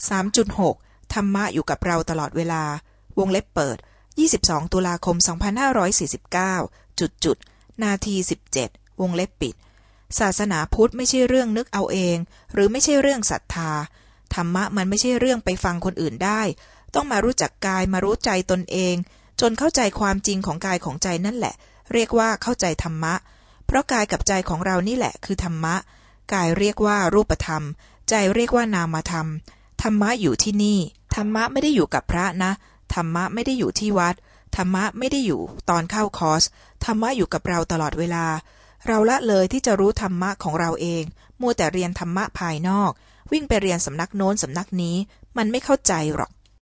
3.6 ธรรมะอยู่กับเราตลอดเวลา วงเล็บเปิด 22 ตุลาคม 2549 จุดจุด นาที 17 วงเล็บปิด ศาสนาพุทธไม่ใช่เรื่องนึกเอาเอง หรือไม่ใช่เรื่องศรัทธา ธรรมะมันไม่ใช่เรื่องไปฟังคนอื่นได้ ต้องมารู้จักกายมารู้ใจตนเอง จนเข้าใจความจริงของกายของใจนั่นแหละ เรียกว่าเข้าใจธรรมะ เพราะกายกับใจของเรานี่แหละคือธรรมะ กายเรียกว่ารูปธรรม ใจเรียกว่านามธรรม ธรรมะอยู่ที่นี่ ธรรมะไม่ได้อยู่กับพระนะ ธรรมะไม่ได้อยู่ที่วัด ธรรมะไม่ได้อยู่ตอนเข้าคอร์ส ธรรมะอยู่กับเราตลอดเวลา เราละเลยที่จะรู้ธรรมะของเราเอง มัวแต่เรียนธรรมะภายนอก วิ่งไปเรียนสำนักโน้นสำนักนี้ มันไม่เข้าใจหรอก